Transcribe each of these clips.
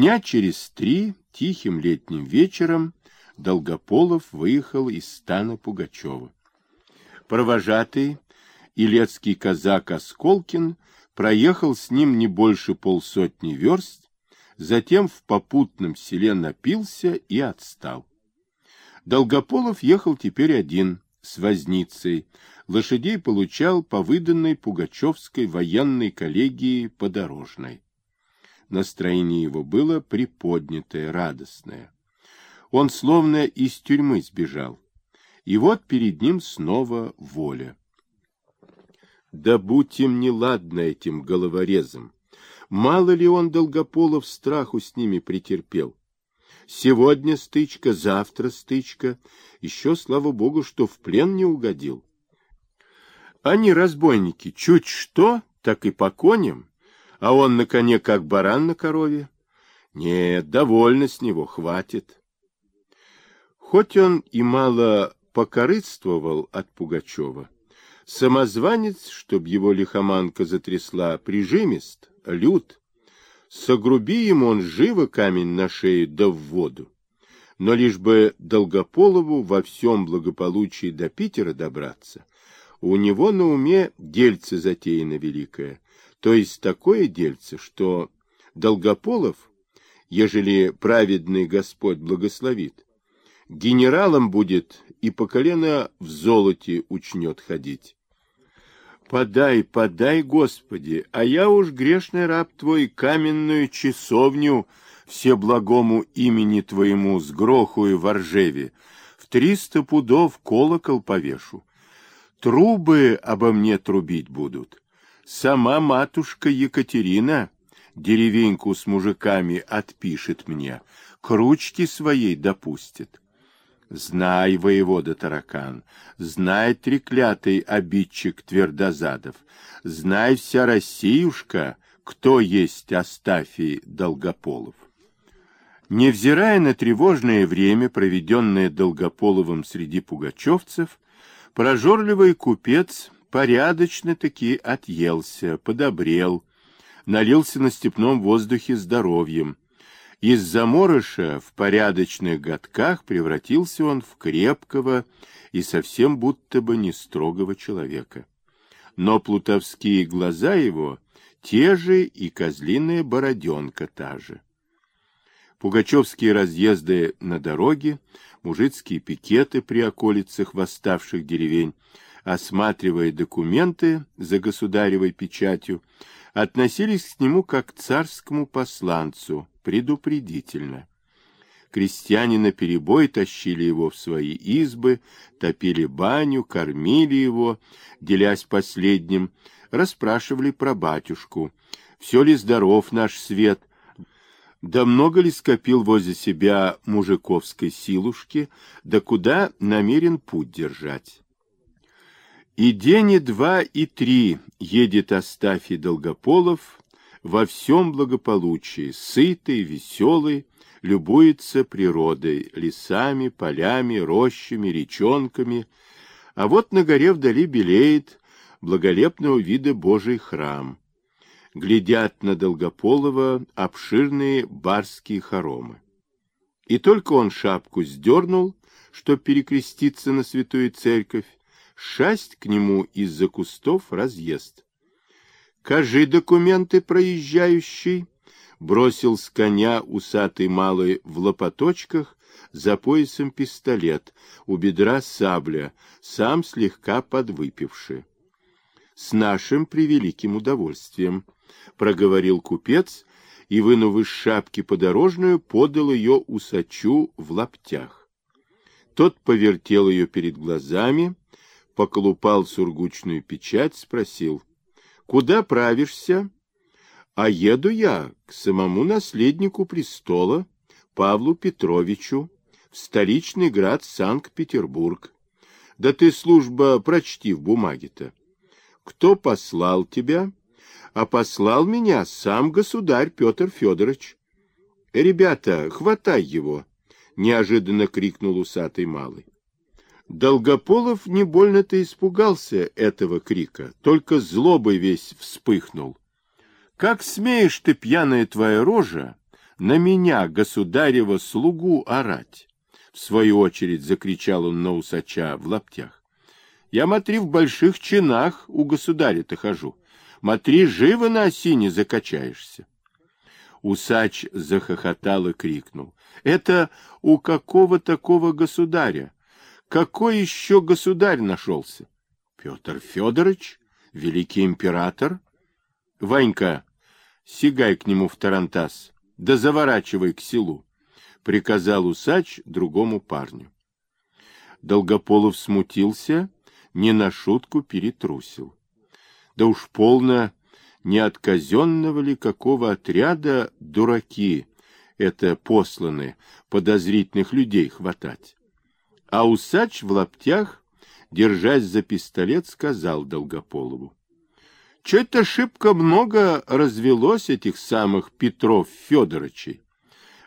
Дня через три, тихим летним вечером, Долгополов выехал из стана Пугачева. Провожатый, илецкий казак Осколкин, проехал с ним не больше полсотни верст, затем в попутном селе напился и отстал. Долгополов ехал теперь один, с возницей, лошадей получал по выданной Пугачевской военной коллегии подорожной. Настроение его было приподнятое, радостное. Он словно из тюрьмы сбежал. И вот перед ним снова воля. Да будь им неладно этим головорезом. Мало ли он Долгополов страху с ними претерпел. Сегодня стычка, завтра стычка. Еще, слава богу, что в плен не угодил. Они, разбойники, чуть что, так и по коням, а он на коне, как баран на корове. Нет, довольно с него, хватит. Хоть он и мало покорыстствовал от Пугачева, самозванец, чтоб его лихоманка затрясла, прижимист, лют, Согруби ему он живо камень на шею да в воду. Но лишь бы Долгополову во всем благополучии до Питера добраться, у него на уме дельце затеяно великое, то есть такое дельце, что Долгополов, ежели праведный Господь благословит, генералом будет и по колено в золоте учнет ходить. Подай, подай, Господи, а я уж грешный раб твой каменную часовню все благому имени твоему сгрохую в Оржеве, в триста пудов колокол повешу. Трубы обо мне трубить будут. Сама матушка Екатерина деревеньку с мужиками отпишет мне, к ручке своей допустит. Знай, воевода таракан, знай, треклятый обидчик твердозадов, знай вся Россиюшка, кто есть Астафий Долгополов. Невзирая на тревожное время, проведенное Долгополовым среди пугачевцев, прожорливый купец порядочно-таки отъелся, подобрел, налился на степном воздухе здоровьем, из заморыша в порядочных годках превратился он в крепкого и совсем будто бы не строгого человека. Но плутовские глаза его те же и козлиная бороденка та же. Пугачевские разъезды на дороге, мужицкие пикеты при околицах восставших деревень, осматривая документы за государевой печатью, относились к нему как к царскому посланцу, предупредительно. Крестьяне наперебой тащили его в свои избы, топили баню, кормили его, делясь последним, расспрашивали про батюшку, все ли здоров наш свет, да много ли скопил возле себя мужиковской силушки, да куда намерен путь держать. И день, и два, и три едет Астафий Долгополов во всем благополучии, сытый, веселый, любуется природой, лесами, полями, рощами, речонками, а вот на горе вдали белеет благолепного вида Божий храм. Глядят на Долгополова обширные барские хоромы. И только он шапку сдернул, чтоб перекреститься на святую церковь, шасть к нему из-за кустов разъезд. «Кажи документы, проезжающий!» Бросил с коня усатый малый в лопаточках, за поясом пистолет, у бедра сабля, сам слегка подвыпивший. «С нашим превеликим удовольствием», — проговорил купец и, вынув из шапки подорожную, подал ее усачу в лаптях. Тот повертел ее перед глазами, поколупал сургучную печать, спросил — Куда правишься? А еду я к самому наследнику престола, Павлу Петровичу, в столичный град Санкт-Петербург. Да ты, служба, прочти в бумаге-то. Кто послал тебя? А послал меня сам государь Петр Федорович. Ребята, хватай его! Неожиданно крикнул усатый малый. Долгополов не больно-то испугался этого крика, только злобой весь вспыхнул. Как смеешь ты, пьяная твоя рожа, на меня, государева слугу, орать? В свою очередь закричал он на усача в лаптях. Я, матри, в больших чинах у государя-то хожу. Матри, живо на осине закачаешься. Усач захохотал и крикнул. — Это у какого такого государя? Какой еще государь нашелся? — Петр Федорович, великий император. — Ванька, сигай к нему в тарантас, да заворачивай к селу, — приказал усач другому парню. Долгополов смутился, не на шутку перетрусил. Да уж полно не от казенного ли какого отряда дураки это посланы подозрительных людей хватать. А усач в лаптях, держась за пистолет, сказал Долгополову. Че-то шибко много развелось этих самых Петров Федоровичей.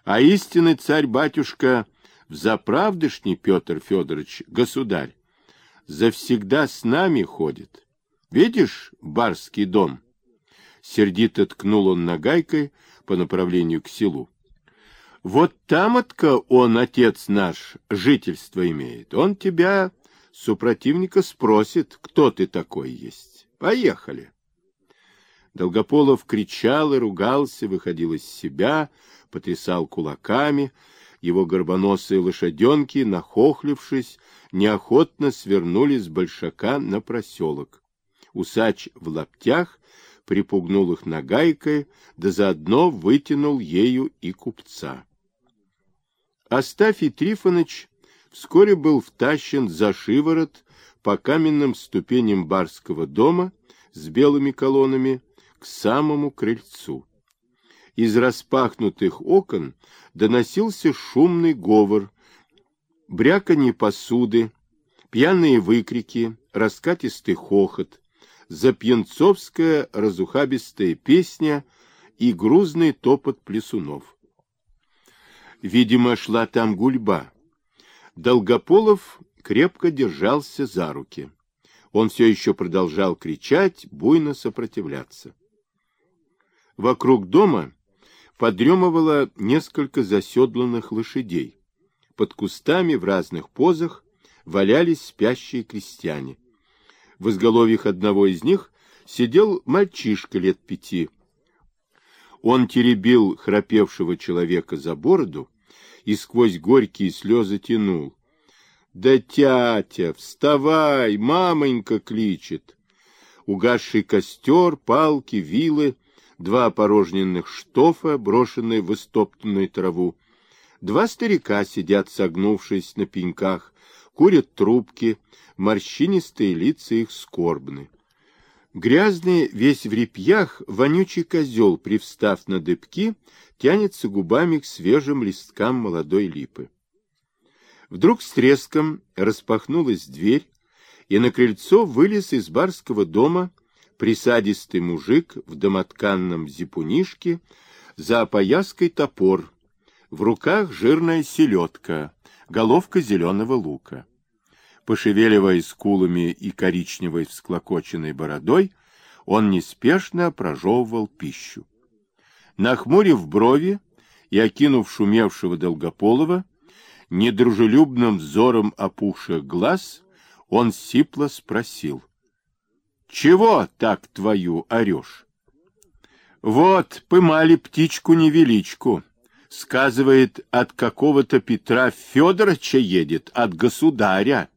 А истинный царь-батюшка, взаправдышний Петр Федорович, государь, завсегда с нами ходит. Видишь барский дом? Сердито ткнул он нагайкой по направлению к селу. Вот там-отка он, отец наш, жительство имеет. Он тебя, супротивника, спросит, кто ты такой есть. Поехали. Долгополов кричал и ругался, выходил из себя, потрясал кулаками. Его горбоносые лошаденки, нахохлившись, неохотно свернули с большака на проселок. Усач в лаптях припугнул их нагайкой, да заодно вытянул ею и купца. Астафий Трифонович вскоре был втащен за шиворот по каменным ступеням барского дома с белыми колоннами к самому крыльцу. Из распахнутых окон доносился шумный говор, бряканье посуды, пьяные выкрики, раскатистый хохот запьянцовская разухабистая песня и грузный топот плесунов. Видимо, шла там гульба. Долгополов крепко держался за руки. Он все еще продолжал кричать, буйно сопротивляться. Вокруг дома подремывало несколько заседланных лошадей. Под кустами в разных позах валялись спящие крестьяне. В изголовьях одного из них сидел мальчишка лет пяти. Он теребил храпевшего человека за бороду и сквозь горькие слезы тянул. «Да, тятя, вставай, мамонька кличет!» Угасший костер, палки, вилы, два опорожненных штофа, брошенные в истоптанную траву. Два старика сидят, согнувшись на пеньках, курят трубки, морщинистые лица их скорбны. Грязный, весь в репьях, вонючий козел, привстав на дыбки, тянется губами к свежим листкам молодой липы. Вдруг с треском распахнулась дверь, и на крыльцо вылез из барского дома присадистый мужик в домотканном зипунишке, за опояской топор, в руках жирная селедка, головка зеленого лука. Пошевеливая скулами и коричневой всклокоченной бородой, он неспешно прожевывал пищу. Нахмурив брови и окинув шумевшего Долгополова, недружелюбным взором опухших глаз, он сипло спросил. — Чего так твою орешь? — Вот, пымали птичку-невеличку. Сказывает, от какого-то Петра Федоровича едет, от государя.